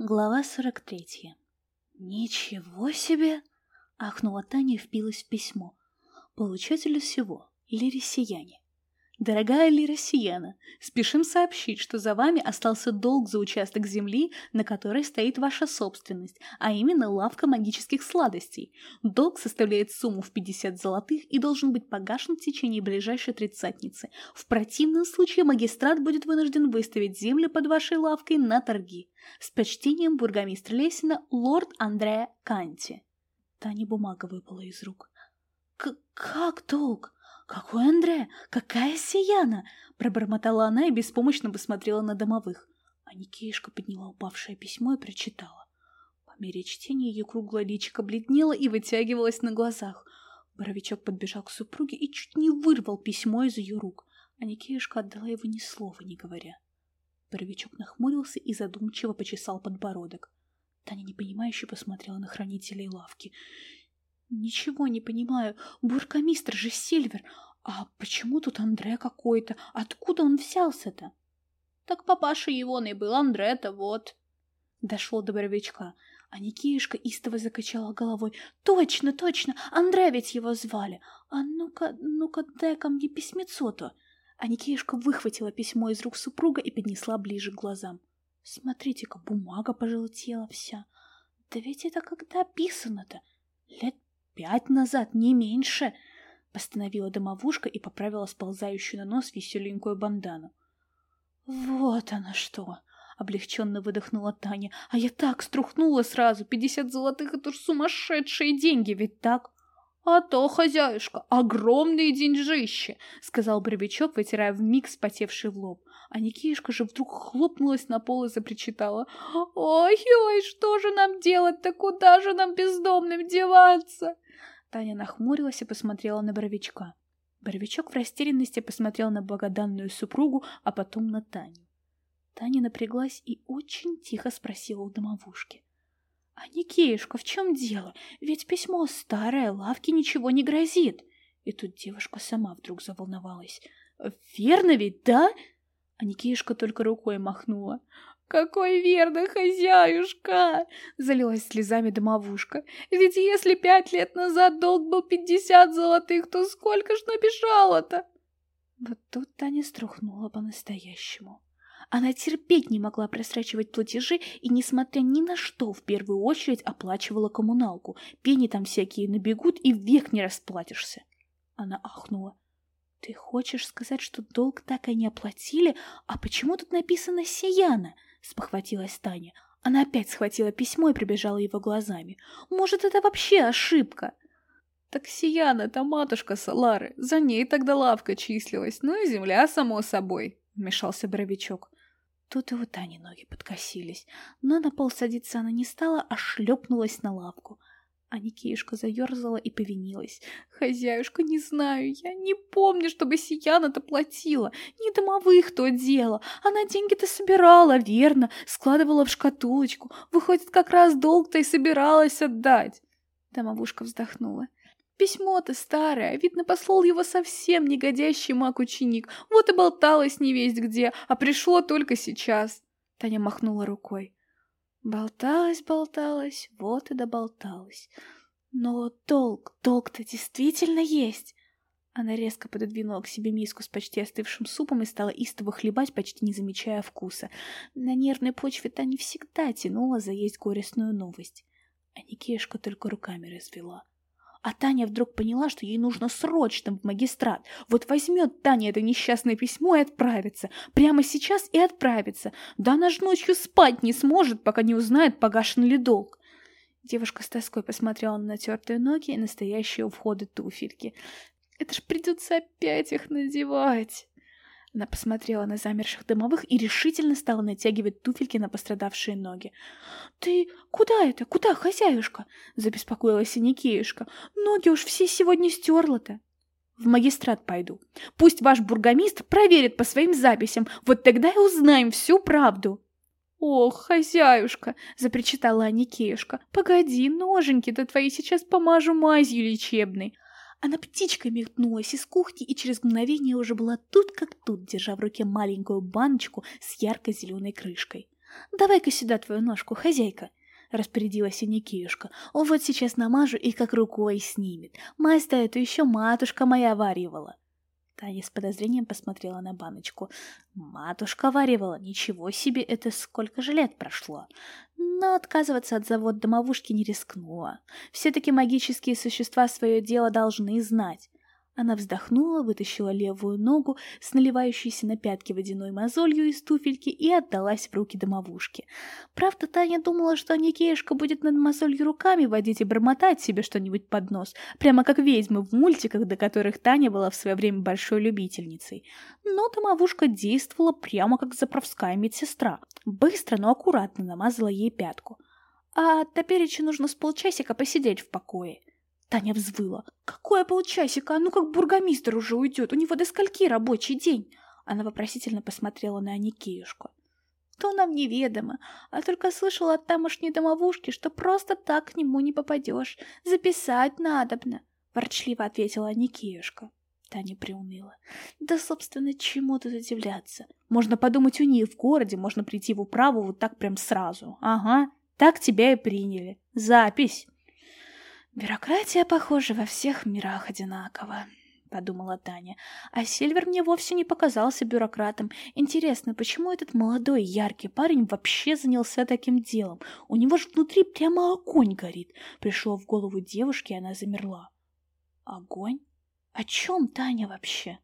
Глава 43. «Ничего себе!» — ахнула Таня и впилась в письмо. Получателю всего — Лирисияне. Дорогая Ли Россияна, спешим сообщить, что за вами остался долг за участок земли, на которой стоит ваша собственность, а именно лавка магических сладостей. Долг составляет сумму в 50 золотых и должен быть погашен в течение ближайшей тридцатницы. В противном случае магистрат будет вынужден выставить землю под вашей лавкой на торги. С почтением бургомистр Лесина, лорд Андреа Канти. Таня бумага выпала из рук. «Как долг?» «Какой Андре? Какая Сияна?» — пробормотала она и беспомощно посмотрела на домовых. А Никеюшка подняла упавшее письмо и прочитала. По мере чтения ее круглое личико бледнело и вытягивалось на глазах. Боровичок подбежал к супруге и чуть не вырвал письмо из ее рук, а Никеюшка отдала его ни слова не говоря. Боровичок нахмурился и задумчиво почесал подбородок. Таня непонимающе посмотрела на хранителей лавки. «Ничего не понимаю. Буркомистр же Сильвер. А почему тут Андре какой-то? Откуда он взялся-то?» «Так папаша его и был Андре-то, вот». Дошло до Боровичка, а Никишка истово закачала головой. «Точно, точно! Андре ведь его звали! А ну-ка, ну-ка, дай ко мне письмецо-то!» А Никишка выхватила письмо из рук супруга и поднесла ближе к глазам. «Смотрите-ка, бумага пожелтела вся. Да ведь это когда писано-то? Лет пять назад, не меньше!» Постановила домовушка и поправила сползающую на нос веселенькую бандану. «Вот она что!» — облегченно выдохнула Таня. «А я так струхнула сразу! Пятьдесят золотых — это ж сумасшедшие деньги, ведь так?» «А то, хозяюшка, огромные деньжище!» — сказал Бровичок, вытирая вмиг спотевший лоб. А Никишка же вдруг хлопнулась на пол и запричитала. «Ой-ой, что же нам делать-то? Куда же нам бездомным деваться?» Таня нахмурилась и посмотрела на Боровичка. Боровичок в растерянности посмотрел на благоданную супругу, а потом на Таню. Таня напряглась и очень тихо спросила у домовушки. — А Никеюшка, в чем дело? Ведь письмо старое, лавке ничего не грозит. И тут девушка сама вдруг заволновалась. — Верно ведь, да? А Никеюшка только рукой махнула. «Какой верно, хозяюшка!» — залилась слезами домовушка. «Ведь если пять лет назад долг был пятьдесят золотых, то сколько ж набежало-то?» Вот тут Таня струхнула по-настоящему. Она терпеть не могла просрачивать платежи и, несмотря ни на что, в первую очередь оплачивала коммуналку. Пени там всякие набегут, и век не расплатишься. Она ахнула. «Ты хочешь сказать, что долг так и не оплатили? А почему тут написано «Сияна»?» — спохватилась Таня. Она опять схватила письмо и прибежала его глазами. «Может, это вообще ошибка?» «Так Сияна-то матушка Салары, за ней тогда лавка числилась, ну и земля, само собой», — вмешался Боровичок. Тут и у Тани ноги подкосились, но на пол садиться она не стала, а шлепнулась на лавку. А Никеюшка заерзала и повинилась. «Хозяюшка, не знаю, я не помню, чтобы Сияна-то платила. Не домовых то дело. Она деньги-то собирала, верно, складывала в шкатулочку. Выходит, как раз долг-то и собиралась отдать». Домовушка вздохнула. Письмо-то старое, видно, послал его совсем негодящий маг-ученик. Вот и болталось не весть где, а пришло только сейчас. Таня махнула рукой. Болталась, болталась, вот и доболталась. Но толк, толк-то действительно есть. Она резко пододвинула к себе миску с почти остывшим супом и стала истово хлебать, почти не замечая вкуса. На нервной почве та не всегда тянула заесть горестную новость. А Никешка только руками развела. А Таня вдруг поняла, что ей нужно срочно в магистрат. Вот возьмет Таня это несчастное письмо и отправится. Прямо сейчас и отправится. Да она ж ночью спать не сможет, пока не узнает, погашен ли долг. Девушка с тоской посмотрела на натертые ноги и настоящие у входа туфельки. Это ж придется опять их надевать. Она посмотрела на замерших домовых и решительно стала натягивать туфельки на пострадавшие ноги. «Ты куда это? Куда, хозяюшка?» — забеспокоилась Никеюшка. «Ноги уж все сегодня стерла-то». «В магистрат пойду. Пусть ваш бургомистр проверит по своим записям, вот тогда и узнаем всю правду». «Ох, хозяюшка!» — запричитала Аникеюшка. «Погоди, ноженьки-то твои сейчас помажу мазью лечебной». Она птичкой метнулась из кухни и через мгновение уже была тут как тут, держа в руке маленькую баночку с ярко-зеленой крышкой. Давай-ка сюда твою ножку, хозяйка!» — распорядилась Аникеюшка. «Вот сейчас намажу и как рукой снимет. Мазь-то эту еще матушка моя варивала». Таня с подозрением посмотрела на баночку. Матушка варивала, ничего себе, это сколько же лет прошло. Но отказываться от завод домовушки не рискнула. Все-таки магические существа свое дело должны знать. Она вздохнула, вытащила левую ногу с наливающейся на пятки водяной мозолью из туфельки и отдалась в руки домовушки. Правда, Таня думала, что Никеюшка будет над мозолью руками водить и бормотать себе что-нибудь под нос, прямо как ведьмы в мультиках, до которых Таня была в свое время большой любительницей. Но домовушка действовала прямо как заправская медсестра. Быстро, но аккуратно намазала ей пятку. А топереча нужно с полчасика посидеть в покое. Таня взвыла. «Какое полчасика? Ну как бургомистр уже уйдет? У него до скольки рабочий день?» Она вопросительно посмотрела на Аникеюшку. «То нам неведомо, а только слышала от тамошней домовушки, что просто так к нему не попадешь. Записать надобно», — ворчливо ответила Аникеюшка. Таня приуныла. «Да, собственно, чему тут удивляться? Можно подумать, у них в городе можно прийти в управу вот так прям сразу. Ага, так тебя и приняли. Запись!» «Бюрократия, похоже, во всех мирах одинакова», — подумала Таня. «А Сильвер мне вовсе не показался бюрократом. Интересно, почему этот молодой яркий парень вообще занялся таким делом? У него же внутри прямо огонь горит». Пришло в голову девушке, и она замерла. «Огонь? О чем Таня вообще?»